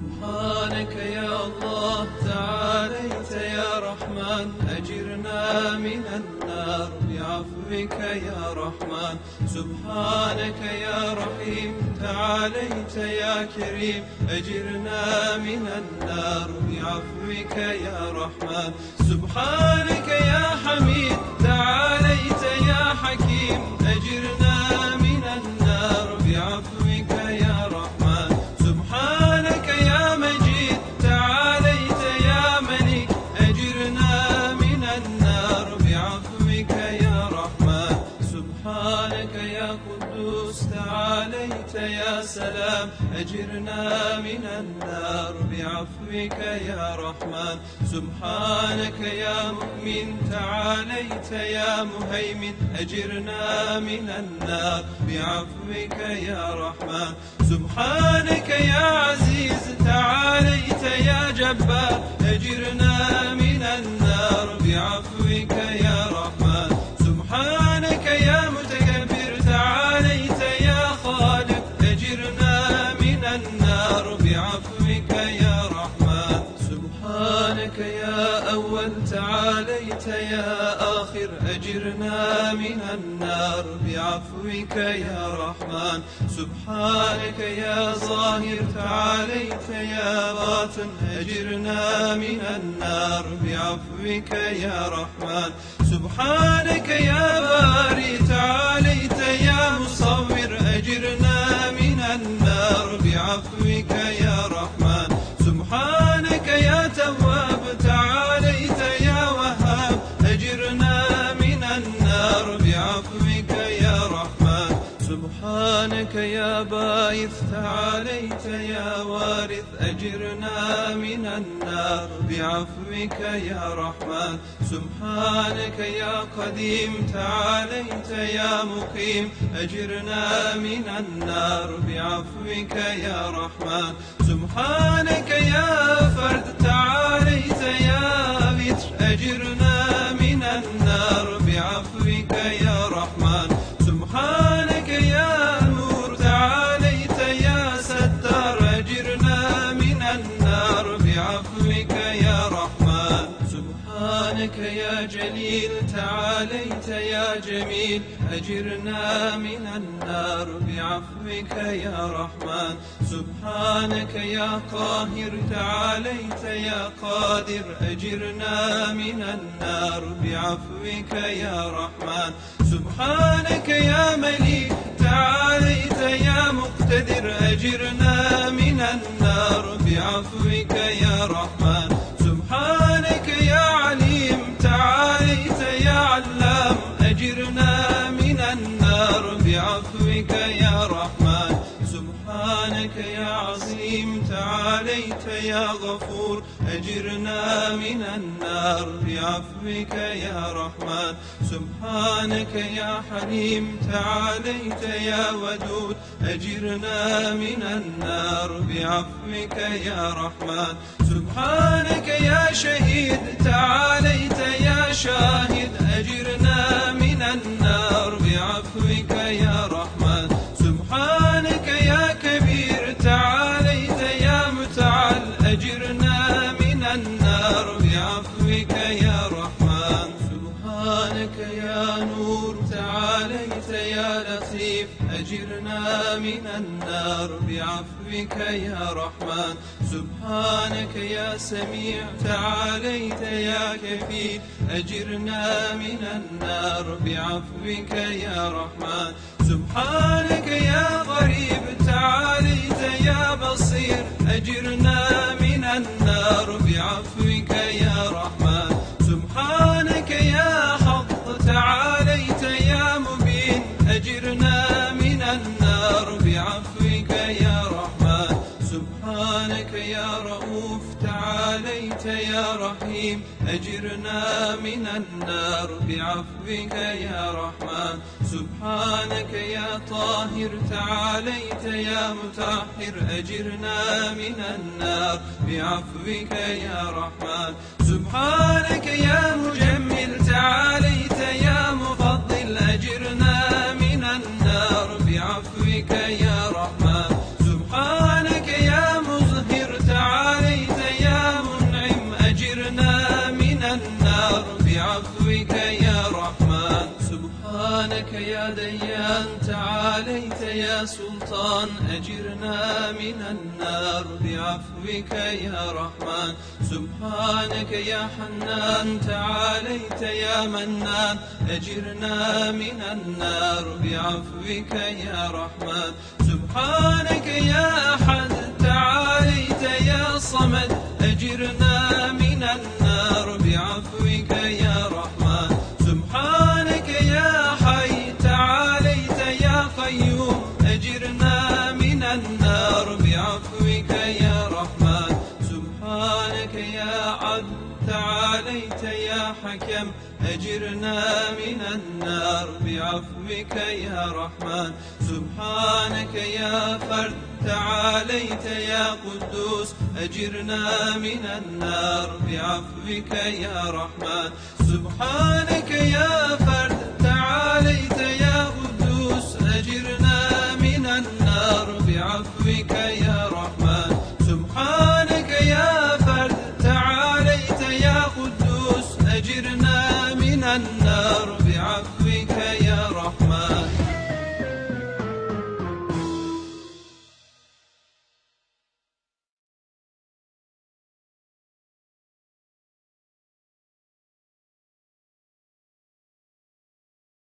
سبحانك يا الله تعاليت يا رحمن أجرنا من النار بعفوك يا رحمن. سبحانك يا رحيم تعاليت يا كريم أجرنا من النار بعفوك يا رحمن. سبحانك يا حميد تعاليت يا حكيم أجرنا سبحانك يا قدوس تعاليت يا سلام. أجرنا من النار بعفوك يا رحمن. سبحانك يا مؤمن تعاليت يا مهيمن. أجرنا من النار بعفوك يا رحمن. سبحانك يا عزيز تعاليت يا جبار. أجرنا من يا أول تعاليت يا آخر أجرنا من النار. بعفوك يا رحمن سبحانك يا ظاهر. تعاليت يا باطن أجرنا من النار. بعفوك يا رحمن سبحانك يا باري تعاليت يا مصور أجرنا من النار. بعفوك سبحانك يا بايث تعاليت يا وارث أجرنا من النار. بعفوك يا رحمن سبحانك يا قديم تعاليت يا مقيم أجرنا من النار. بعفوك يا رحمن سبحانك يا فرد تعاليت يا بتر أجرنا سبحانك يا جليل تعاليت يا جميل. أجرنا من النار بعفوك يا رحمن. سبحانك يا قاهر تعاليت يا قادر. أجرنا من النار بعفوك يا رحمن. سبحانك يا مليك تعاليت يا مقتدر. أجرنا من النار بعفوك يا رحمن. سبحانك يا عظيم تعاليت يا غفور أجرنا من النار بعفوك يا رحمن. سبحانك يا حليم تعاليت يا ودود أجرنا من النار بعفوك يا رحمن. سبحانك يا شهيد تعاليت يا شاهد أجرنا من النار بعفوك سبحانك يا نور تعاليت يا لطيف. أجرنا من النار بعفوك يا رحمن. سبحانك يا سميع تعاليت يا كفيل. أجرنا من النار بعفوك يا رحمن. سبحانك يا قريب تعاليت يا بصير. أجرنا من النار بعفوك يا رحمن. سبحانك يا رؤوف تعاليت يا رحيم. أجرنا من النار بعفوك يا رحمن. سبحانك يا طاهر تعاليت يا مطهر أجرنا من النار بعفوك يا رحمن. سبحانك يا مجمل تعاليت يا مفضل. أجرنا من النار بعفوك يا رحمن. سبحانك يا ديان تعاليت يا سلطان أجرنا من النار بعفوك يا رحمن. سبحانك يا حنان تعاليت يا منان أجرنا من النار بعفوك يا رحمن. سبحانك يا أحد تعاليت يا صمد أجرنا من النار بعفوك يا سبحانك يا عدل تعاليت يا حكم أجرنا من النار بعفوك يا رحمن. سبحانك يا فرد تعاليت يا قدوس أجرنا من النار بعفوك يا رحمن. سبحانك يا فرد تعاليت يا قدوس أجرنا من النار بعفوك يا رحمن.